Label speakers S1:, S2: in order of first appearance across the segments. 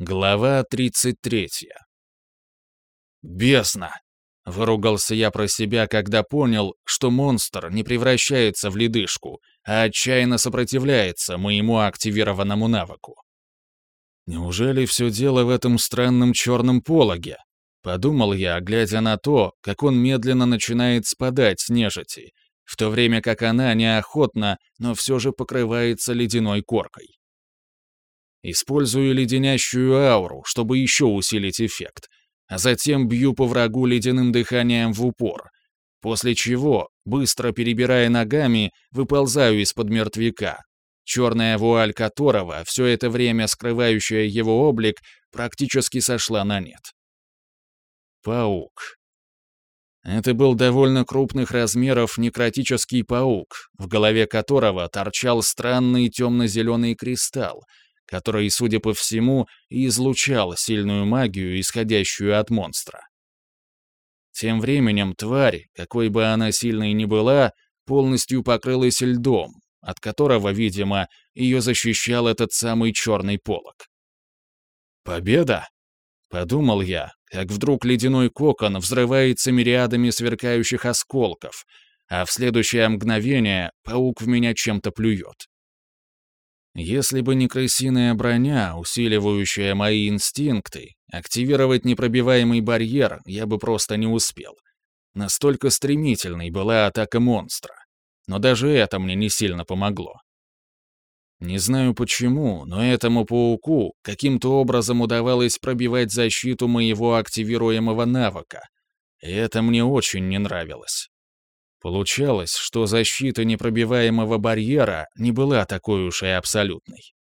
S1: Глава 33. «Бесно!» — выругался я про себя, когда понял, что монстр не превращается в ледышку, а отчаянно сопротивляется моему активированному навыку. «Неужели все дело в этом странном черном пологе?» — подумал я, глядя на то, как он медленно начинает спадать с нежити, в то время как она неохотно, но все же покрывается ледяной коркой. Использую леденящую ауру, чтобы еще усилить эффект, а затем бью по врагу ледяным дыханием в упор, после чего, быстро перебирая ногами, выползаю из-под мертвяка, черная вуаль которого, все это время скрывающая его облик, практически сошла на нет. Паук. Это был довольно крупных размеров некротический паук, в голове которого торчал странный темно-зеленый кристалл, который, судя по всему, и излучал сильную магию, исходящую от монстра. Тем временем тварь, какой бы она сильной ни была, полностью покрылась льдом, от которого, видимо, ее защищал этот самый черный полог. «Победа?» — подумал я, как вдруг ледяной кокон взрывается мириадами сверкающих осколков, а в следующее мгновение паук в меня чем-то плюет. Если бы не крысиная броня, усиливающая мои инстинкты, активировать непробиваемый барьер я бы просто не успел. Настолько стремительной была атака монстра. Но даже это мне не сильно помогло. Не знаю почему, но этому пауку каким-то образом удавалось пробивать защиту моего активируемого навыка. И это мне очень не нравилось. Получалось, что защита непробиваемого барьера не была такой уж и абсолютной.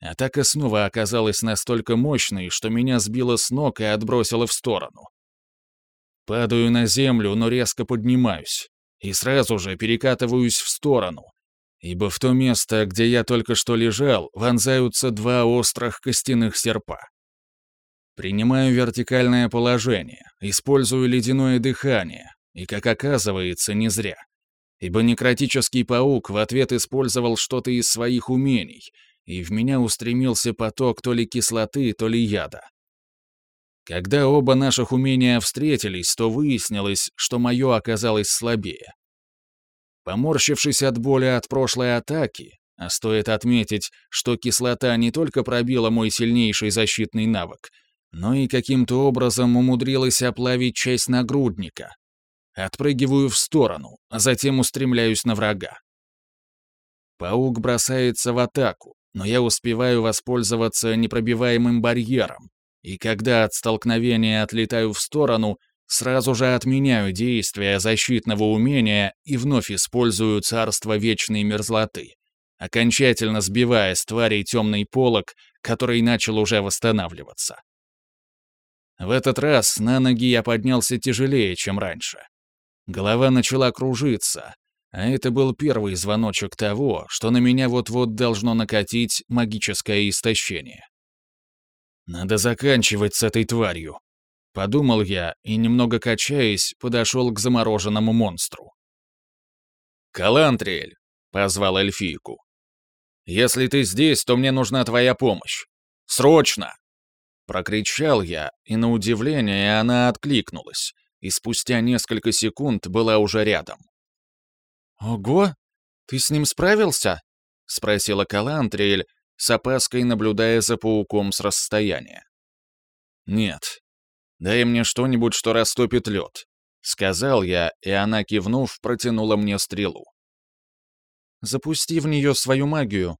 S1: Атака снова оказалась настолько мощной, что меня сбило с ног и отбросило в сторону. Падаю на землю, но резко поднимаюсь. И сразу же перекатываюсь в сторону, ибо в то место, где я только что лежал, вонзаются два острых костяных серпа. Принимаю вертикальное положение, использую ледяное дыхание, и, как оказывается, не зря. Ибо некротический паук в ответ использовал что-то из своих умений, и в меня устремился поток то ли кислоты, то ли яда. Когда оба наших умения встретились, то выяснилось, что мое оказалось слабее. Поморщившись от боли от прошлой атаки, а стоит отметить, что кислота не только пробила мой сильнейший защитный навык, но и каким-то образом умудрилась оплавить часть нагрудника, Отпрыгиваю в сторону, а затем устремляюсь на врага. Паук бросается в атаку, но я успеваю воспользоваться непробиваемым барьером, и когда от столкновения отлетаю в сторону, сразу же отменяю действие защитного умения и вновь использую царство вечной мерзлоты, окончательно сбивая с тварей темный полог, который начал уже восстанавливаться. В этот раз на ноги я поднялся тяжелее, чем раньше. Голова начала кружиться, а это был первый звоночек того, что на меня вот-вот должно накатить магическое истощение. «Надо заканчивать с этой тварью», — подумал я и, немного качаясь, подошел к замороженному монстру. «Калантриэль», — позвал эльфийку. «Если ты здесь, то мне нужна твоя помощь. Срочно!» Прокричал я, и на удивление она откликнулась, и спустя несколько секунд была уже рядом. «Ого! Ты с ним справился?» — спросила Калантриэль, с опаской наблюдая за пауком с расстояния. «Нет. Дай мне что-нибудь, что растопит лед», — сказал я, и она, кивнув, протянула мне стрелу. «Запусти в нее свою магию»,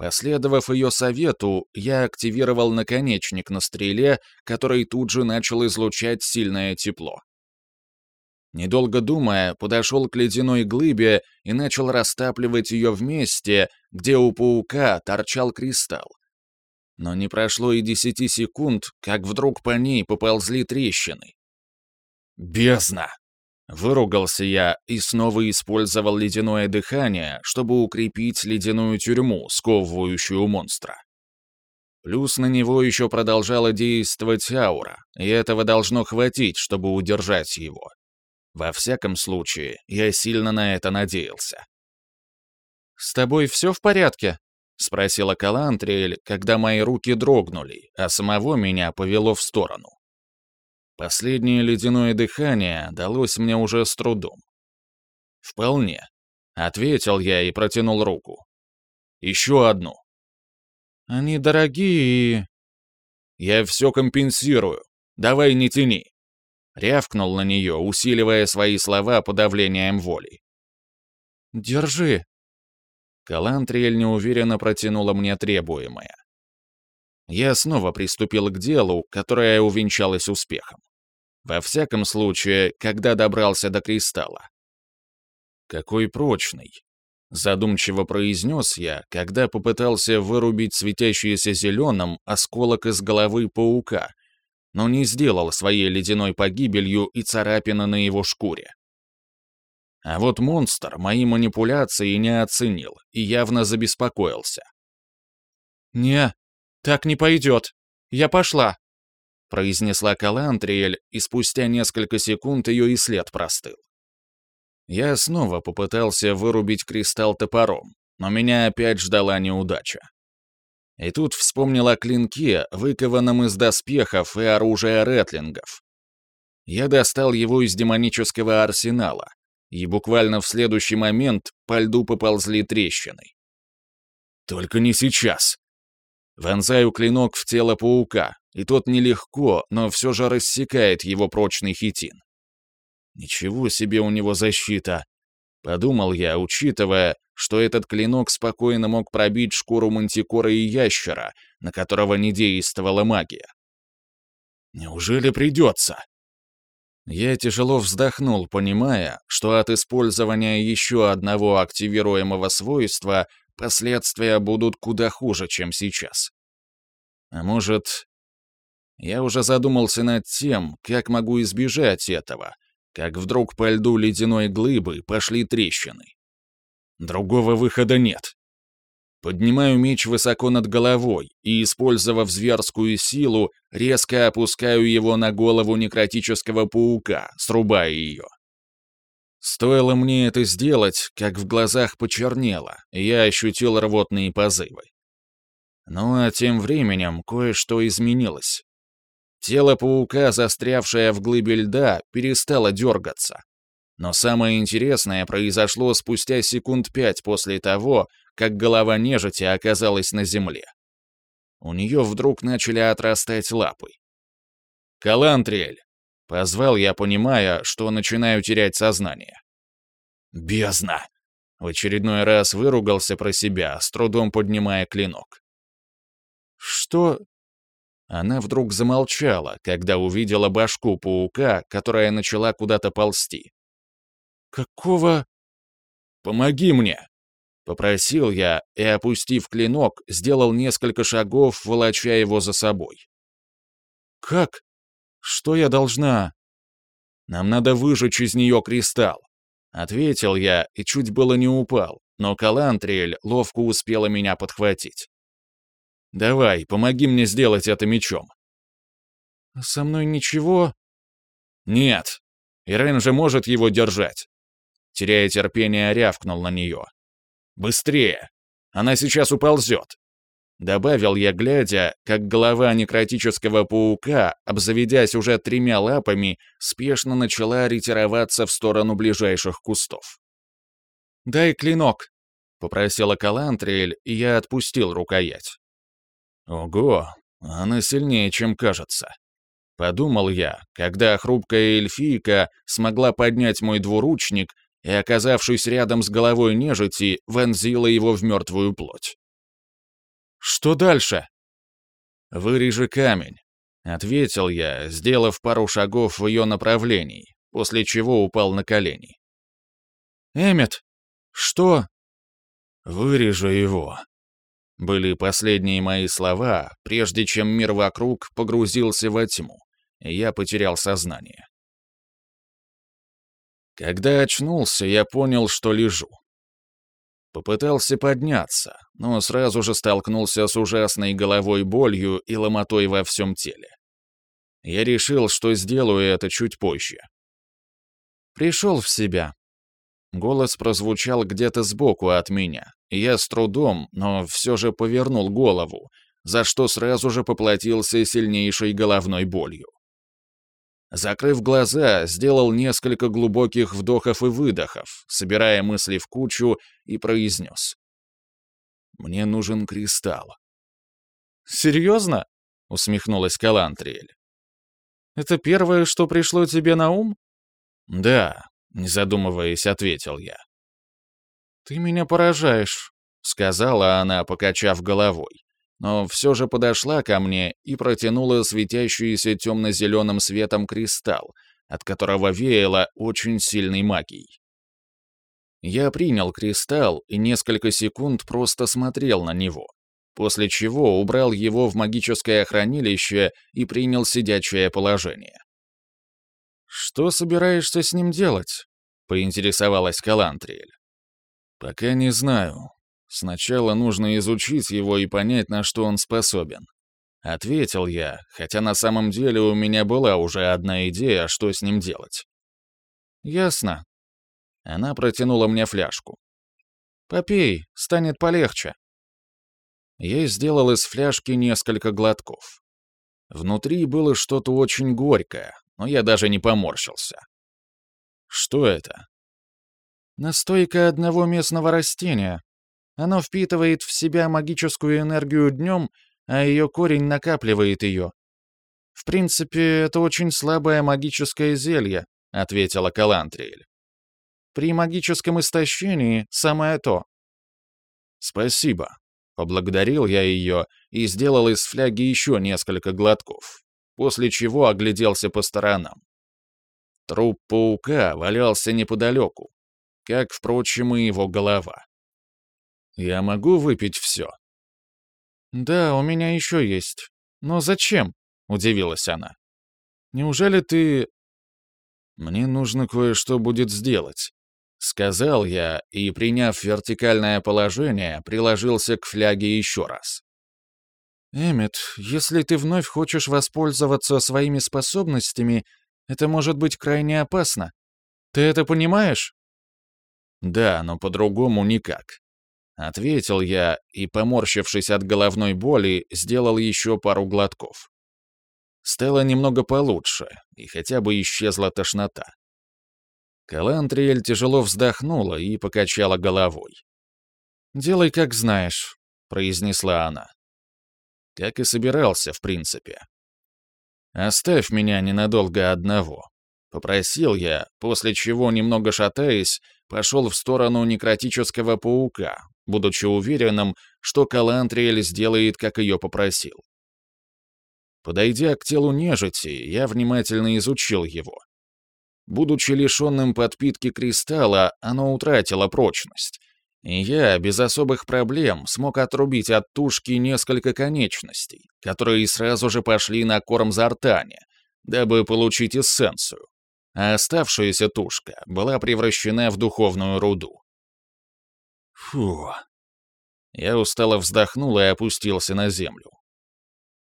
S1: Последовав ее совету, я активировал наконечник на стреле, который тут же начал излучать сильное тепло. Недолго думая, подошел к ледяной глыбе и начал растапливать ее в месте, где у паука торчал кристалл. Но не прошло и десяти секунд, как вдруг по ней поползли трещины. «Бездна!» Выругался я и снова использовал ледяное дыхание, чтобы укрепить ледяную тюрьму, сковывающую монстра. Плюс на него еще продолжала действовать аура, и этого должно хватить, чтобы удержать его. Во всяком случае, я сильно на это надеялся. «С тобой все в порядке?» — спросила Калантриэль, когда мои руки дрогнули, а самого меня повело в сторону. Последнее ледяное дыхание далось мне уже с трудом. «Вполне», — ответил я и протянул руку. «Еще одну». «Они дорогие и...» «Я все компенсирую. Давай не тяни». Рявкнул на нее, усиливая свои слова подавлением воли. «Держи», Калантриэль неуверенно протянула мне требуемое. Я снова приступил к делу, которое увенчалось успехом. Во всяком случае, когда добрался до кристалла. «Какой прочный!» — задумчиво произнес я, когда попытался вырубить светящийся зеленым осколок из головы паука, но не сделал своей ледяной погибелью и царапины на его шкуре. А вот монстр мои манипуляции не оценил и явно забеспокоился. «Не, так не пойдет. Я пошла», — произнесла Калантриэль, и спустя несколько секунд ее и след простыл. Я снова попытался вырубить кристалл топором, но меня опять ждала неудача. И тут вспомнил о клинке, выкованном из доспехов и оружия ретлингов. Я достал его из демонического арсенала, и буквально в следующий момент по льду поползли трещины. «Только не сейчас!» Вонзаю клинок в тело паука, и тот нелегко, но все же рассекает его прочный хитин. Ничего себе у него защита! Подумал я, учитывая, что этот клинок спокойно мог пробить шкуру мантикора и ящера, на которого не действовала магия. Неужели придется? Я тяжело вздохнул, понимая, что от использования еще одного активируемого свойства последствия будут куда хуже, чем сейчас. А может... Я уже задумался над тем, как могу избежать этого, как вдруг по льду ледяной глыбы пошли трещины. Другого выхода нет. Поднимаю меч высоко над головой и, использовав зверскую силу, резко опускаю его на голову некротического паука, срубая ее. Стоило мне это сделать, как в глазах почернело, и я ощутил рвотные позывы. Ну а тем временем кое-что изменилось. Тело паука, застрявшее в глыбе льда, перестало дергаться. Но самое интересное произошло спустя секунд пять после того, как голова нежити оказалась на земле. У нее вдруг начали отрастать лапы. «Калантриэль!» — позвал я, понимая, что начинаю терять сознание. «Бездна!» — в очередной раз выругался про себя, с трудом поднимая клинок. «Что?» Она вдруг замолчала, когда увидела башку паука, которая начала куда-то ползти. «Какого...» «Помоги мне!» Попросил я и, опустив клинок, сделал несколько шагов, волоча его за собой. «Как? Что я должна?» «Нам надо выжечь из нее кристалл», — ответил я и чуть было не упал, но Калантриэль ловко успела меня подхватить. «Давай, помоги мне сделать это мечом». «Со мной ничего?» «Нет. Ирен же может его держать». Теряя терпение, рявкнул на нее. Быстрее! Она сейчас уползет!» Добавил я, глядя, как голова некротического паука, обзаведясь уже тремя лапами, спешно начала ретироваться в сторону ближайших кустов. «Дай клинок», — попросила Калантриэль, и я отпустил рукоять. «Ого, она сильнее, чем кажется», — подумал я, когда хрупкая эльфийка смогла поднять мой двуручник и, оказавшись рядом с головой нежити, вонзила его в мертвую плоть. «Что дальше?» «Вырежи камень», — ответил я, сделав пару шагов в ее направлении, после чего упал на колени. «Эммет, что?» «Вырежи его», — были последние мои слова, прежде чем мир вокруг погрузился во тьму, и я потерял сознание. Когда очнулся, я понял, что лежу. Попытался подняться, но сразу же столкнулся с ужасной головой болью и ломотой во всем теле. Я решил, что сделаю это чуть позже. Пришел в себя. Голос прозвучал где-то сбоку от меня, и я с трудом, но все же повернул голову, за что сразу же поплатился сильнейшей головной болью. Закрыв глаза, сделал несколько глубоких вдохов и выдохов, собирая мысли в кучу, и произнес. «Мне нужен кристалл».
S2: «Серьезно?» — усмехнулась Калантриэль. «Это первое, что пришло тебе на ум?»
S1: «Да», — не задумываясь, ответил я.
S2: «Ты меня поражаешь», — сказала она, покачав головой но все же подошла ко мне и протянула светящийся темно-зеленым светом кристалл, от которого веяло очень сильной магией. Я принял кристалл и несколько секунд просто смотрел на него, после чего убрал его в магическое хранилище и принял сидячее положение. «Что собираешься с ним делать?» — поинтересовалась Калантриэль.
S1: «Пока не знаю. Сначала нужно изучить его и понять, на что он способен. Ответил я, хотя на самом деле у меня была уже одна идея, что с ним делать.
S2: «Ясно».
S1: Она протянула мне фляжку.
S2: «Попей, станет полегче».
S1: Я сделал из фляжки несколько глотков. Внутри было что-то очень горькое, но я даже не поморщился. Что это?
S2: Настойка одного местного растения, оно впитывает в себя магическую энергию днем, а ее корень накапливает ее. В принципе, это очень слабое магическое зелье, ответила Калантриэль. При магическом истощении самое то.
S1: Спасибо. Поблагодарил я ее и сделал из фляги еще несколько глотков, после чего огляделся по сторонам. Труп паука валялся неподалеку, как, впрочем, и его голова. Я могу выпить все?»
S2: «Да, у меня еще есть. Но зачем?» — удивилась она. «Неужели ты...»
S1: «Мне нужно кое-что будет сделать», — сказал я и, приняв вертикальное положение, приложился к фляге еще раз.
S2: «Эммет, если ты вновь хочешь воспользоваться своими способностями, это может быть крайне опасно. Ты это понимаешь?»
S1: «Да, но по-другому никак. Ответил я и, поморщившись от головной боли, сделал еще пару глотков. Стало немного получше, и хотя бы исчезла тошнота. Калантриэль тяжело вздохнула и покачала головой.
S2: «Делай, как знаешь», — произнесла она.
S1: Как и собирался, в принципе. «Оставь меня ненадолго одного», — попросил я, после чего, немного шатаясь, пошел в сторону некротического паука, будучи уверенным, что Калантриэль сделает, как ее попросил. Подойдя к телу нежити, я внимательно изучил его. Будучи лишенным подпитки кристалла, оно утратило прочность, я без особых проблем смог отрубить от тушки несколько конечностей, которые сразу же пошли на корм Зартане, дабы получить эссенцию, а оставшаяся тушка была превращена в духовную руду. Фу. Я устало вздохнул и опустился на землю.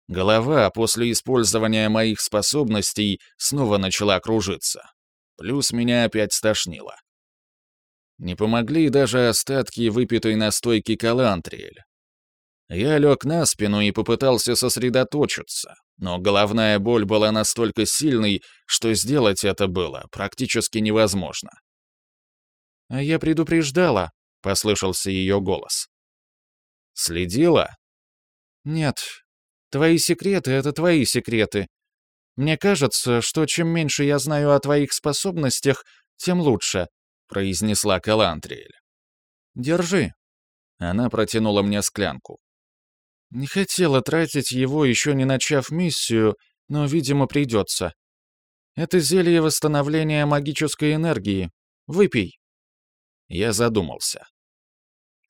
S1: Голова после использования моих способностей снова начала кружиться. Плюс меня опять стошнило. Не помогли даже остатки выпитой настойки калантриэль. Я лег на спину и попытался сосредоточиться, но головная боль была настолько сильной, что сделать это было практически невозможно.
S2: «А я предупреждала», — послышался ее голос.
S1: «Следила?»
S2: «Нет. Твои секреты — это твои секреты. Мне кажется, что чем меньше я знаю о твоих способностях, тем лучше», — произнесла Калантриэль. «Держи». Она протянула мне склянку. Не хотела тратить его, еще не начав миссию, но, видимо, придется. Это зелье восстановления магической энергии. Выпей.
S1: Я задумался.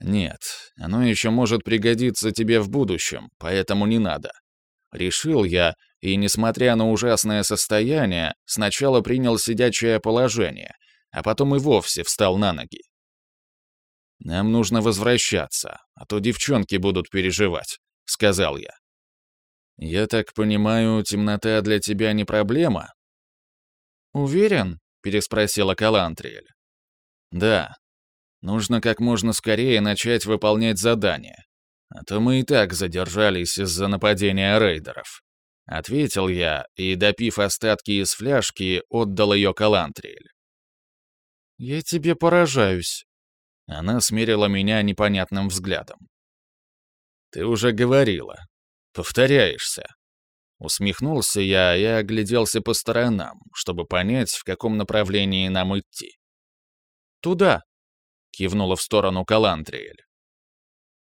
S1: Нет, оно еще может пригодиться тебе в будущем, поэтому не надо. Решил я, и, несмотря на ужасное состояние, сначала принял сидячее положение, а потом и вовсе встал на ноги. Нам нужно возвращаться, а то девчонки будут переживать, сказал я. Я так понимаю, темнота для тебя не проблема?
S2: Уверен? переспросила Калантриэль.
S1: Да. Нужно как можно скорее начать выполнять задание. А то мы и так задержались из-за нападения рейдеров. Ответил я и, допив остатки из фляжки, отдал ее Калантриэль. «Я тебе поражаюсь». Она смерила меня непонятным взглядом. «Ты уже говорила. Повторяешься». Усмехнулся я и огляделся по сторонам, чтобы понять, в каком направлении нам идти. «Туда», — кивнула в сторону Калантриэль.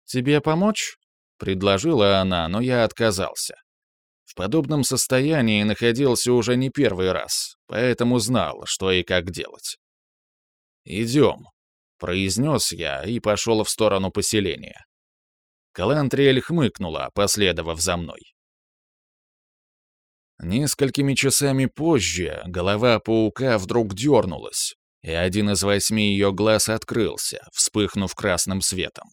S1: «Тебе помочь?» — предложила она, но я отказался. В подобном состоянии находился уже не первый раз, поэтому знал, что и как делать. «Идем», — произнес я и пошел в сторону поселения. Калантриэль хмыкнула, последовав за мной. Несколькими часами позже голова паука вдруг дернулась, и один из восьми ее глаз открылся, вспыхнув красным светом.